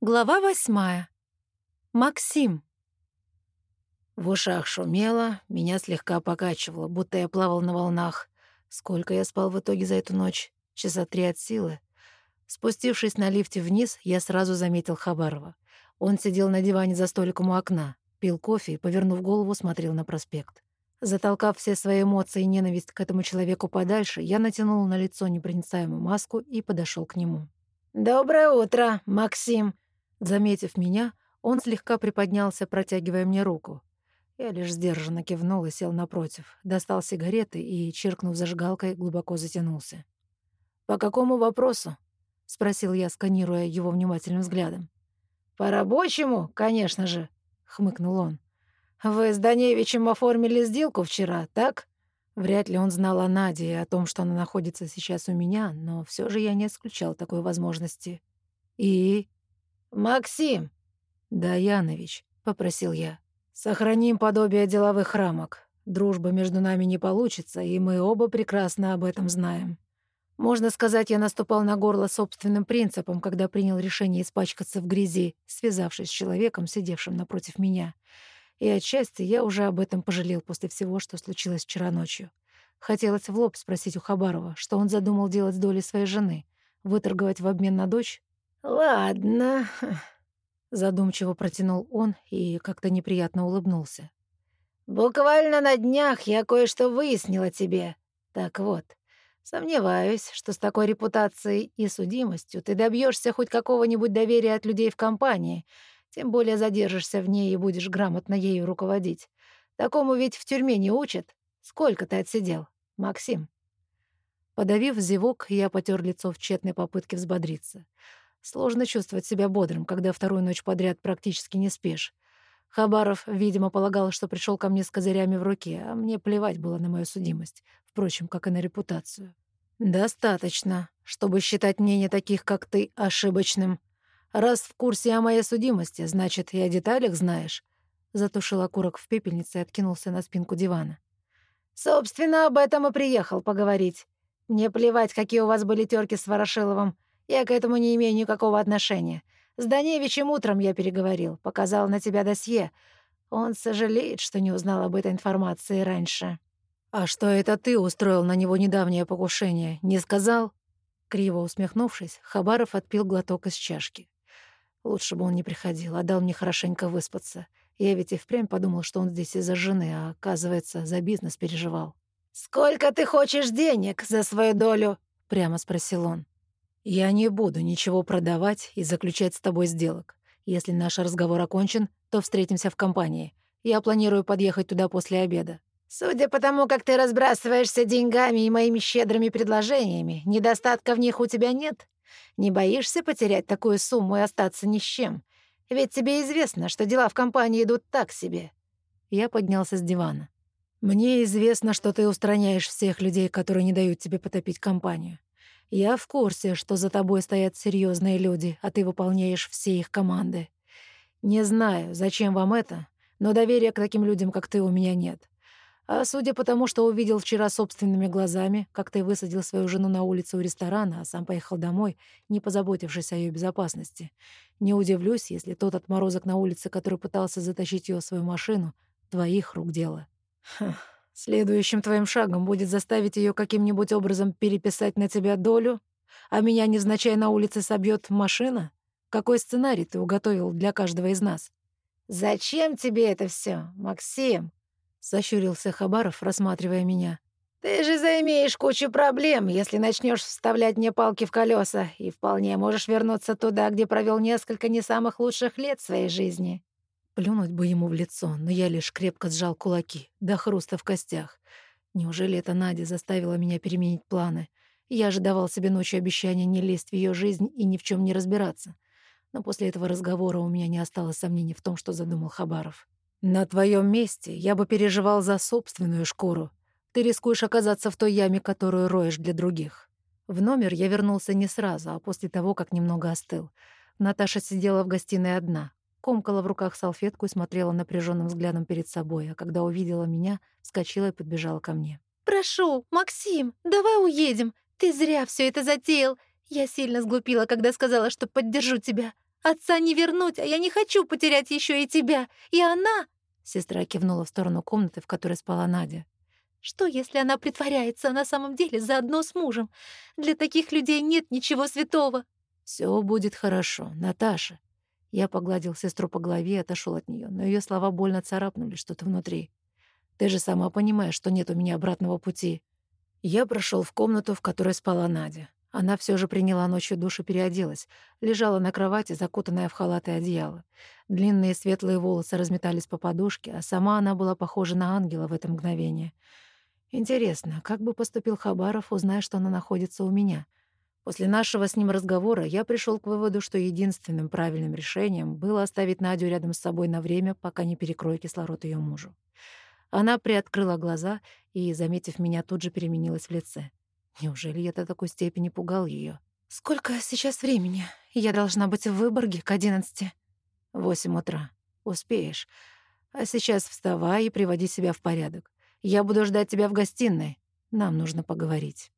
Глава восьмая. Максим. В ушах шумело, меня слегка покачивало, будто я плавал на волнах. Сколько я спал в итоге за эту ночь? Часа три от силы. Спустившись на лифте вниз, я сразу заметил Хабарова. Он сидел на диване за столиком у окна, пил кофе и, повернув голову, смотрел на проспект. Затолкав все свои эмоции и ненависть к этому человеку подальше, я натянул на лицо непроницаемую маску и подошел к нему. «Доброе утро, Максим!» Заметив меня, он слегка приподнялся, протягивая мне руку. Я лишь сдержанно кивнул и сел напротив, достал сигареты и, чиркнув зажигалкой, глубоко затянулся. «По какому вопросу?» — спросил я, сканируя его внимательным взглядом. «По рабочему, конечно же», — хмыкнул он. «Вы с Даневичем оформили сделку вчера, так?» Вряд ли он знал о Наде и о том, что она находится сейчас у меня, но все же я не исключал такой возможности. «И?» «Максим!» «Да, Янович», — попросил я. «Сохраним подобие деловых рамок. Дружба между нами не получится, и мы оба прекрасно об этом знаем. Можно сказать, я наступал на горло собственным принципом, когда принял решение испачкаться в грязи, связавшись с человеком, сидевшим напротив меня. И отчасти я уже об этом пожалел после всего, что случилось вчера ночью. Хотелось в лоб спросить у Хабарова, что он задумал делать с долей своей жены. Выторговать в обмен на дочь? «Ладно», — задумчиво протянул он и как-то неприятно улыбнулся. «Буквально на днях я кое-что выяснила тебе. Так вот, сомневаюсь, что с такой репутацией и судимостью ты добьешься хоть какого-нибудь доверия от людей в компании, тем более задержишься в ней и будешь грамотно ею руководить. Такому ведь в тюрьме не учат. Сколько ты отсидел, Максим?» Подавив зевок, я потер лицо в тщетной попытке взбодриться. Сложно чувствовать себя бодрым, когда вторую ночь подряд практически не спишь. Хабаров, видимо, полагал, что пришел ко мне с козырями в руке, а мне плевать было на мою судимость, впрочем, как и на репутацию. «Достаточно, чтобы считать мнение таких, как ты, ошибочным. Раз в курсе о моей судимости, значит, и о деталях знаешь». Затушил окурок в пепельнице и откинулся на спинку дивана. «Собственно, об этом и приехал поговорить. Мне плевать, какие у вас были терки с Ворошиловым. Я к этому не имею никакого отношения. С Даневичем утром я переговорил, показал на тебя досье. Он сожалеет, что не узнал об этой информации раньше». «А что это ты устроил на него недавнее покушение? Не сказал?» Криво усмехнувшись, Хабаров отпил глоток из чашки. Лучше бы он не приходил, а дал мне хорошенько выспаться. Я ведь и впрямь подумал, что он здесь из-за жены, а, оказывается, за бизнес переживал. «Сколько ты хочешь денег за свою долю?» — прямо спросил он. «Я не буду ничего продавать и заключать с тобой сделок. Если наш разговор окончен, то встретимся в компании. Я планирую подъехать туда после обеда». «Судя по тому, как ты разбрасываешься деньгами и моими щедрыми предложениями, недостатка в них у тебя нет? Не боишься потерять такую сумму и остаться ни с чем? Ведь тебе известно, что дела в компании идут так себе». Я поднялся с дивана. «Мне известно, что ты устраняешь всех людей, которые не дают тебе потопить компанию. Я в курсе, что за тобой стоят серьезные люди, а ты выполняешь все их команды. Не знаю, зачем вам это, но доверия к таким людям, как ты, у меня нет. А судя по тому, что увидел вчера собственными глазами, как ты высадил свою жену на улице у ресторана, а сам поехал домой, не позаботившись о ее безопасности, не удивлюсь, если тот отморозок на улице, который пытался затащить ее в свою машину, твоих рук дело. Хм. Следующим твоим шагом будет заставить ее каким-нибудь образом переписать на тебя долю, а меня невзначай на улице собьет машина? Какой сценарий ты уготовил для каждого из нас? «Зачем тебе это все, Максим?» — сощурился Хабаров, рассматривая меня. «Ты же заимеешь кучу проблем, если начнешь вставлять мне палки в колеса, и вполне можешь вернуться туда, где провел несколько не самых лучших лет своей жизни». Плюнуть бы ему в лицо, но я лишь крепко сжал кулаки, до хруста в костях. Неужели это Надя заставила меня переменить планы? Я же давал себе ночью обещание не лезть в ее жизнь и ни в чем не разбираться. Но после этого разговора у меня не осталось сомнений в том, что задумал Хабаров. «На твоем месте я бы переживал за собственную шкуру. Ты рискуешь оказаться в той яме, которую роешь для других». В номер я вернулся не сразу, а после того, как немного остыл. Наташа сидела в гостиной одна, комкала в руках салфетку и смотрела напряженным взглядом перед собой, а когда увидела меня, вскочила и подбежала ко мне. «Прошу, Максим, давай уедем. Ты зря все это затеял. Я сильно сглупила, когда сказала, что поддержу тебя. Отца не вернуть, а я не хочу потерять еще и тебя. И она...» Сестра кивнула в сторону комнаты, в которой спала Надя. «Что, если она притворяется, а на самом деле заодно с мужем? Для таких людей нет ничего святого». Все будет хорошо, Наташа». Я погладил сестру по голове и отошел от нее, но ее слова больно царапнули что-то внутри. «Ты же сама понимаешь, что нет у меня обратного пути». Я прошел в комнату, в которой спала Надя. Она все же приняла ночью душ и переоделась. Лежала на кровати, закутанная в халат и одеяло. Длинные светлые волосы разметались по подушке, а сама она была похожа на ангела в это мгновение. Интересно, как бы поступил Хабаров, узная, что она находится у меня? После нашего с ним разговора я пришел к выводу, что единственным правильным решением было оставить Надю рядом с собой на время, пока не перекрою кислород ее мужу. Она приоткрыла глаза и, заметив меня, тут же переменилась в лице. Неужели я до такой степени пугал ее? «Сколько сейчас времени? Я должна быть в Выборге к одиннадцати». «Восемь утра. Успеешь. А сейчас вставай и приводи себя в порядок. Я буду ждать тебя в гостиной. Нам нужно поговорить».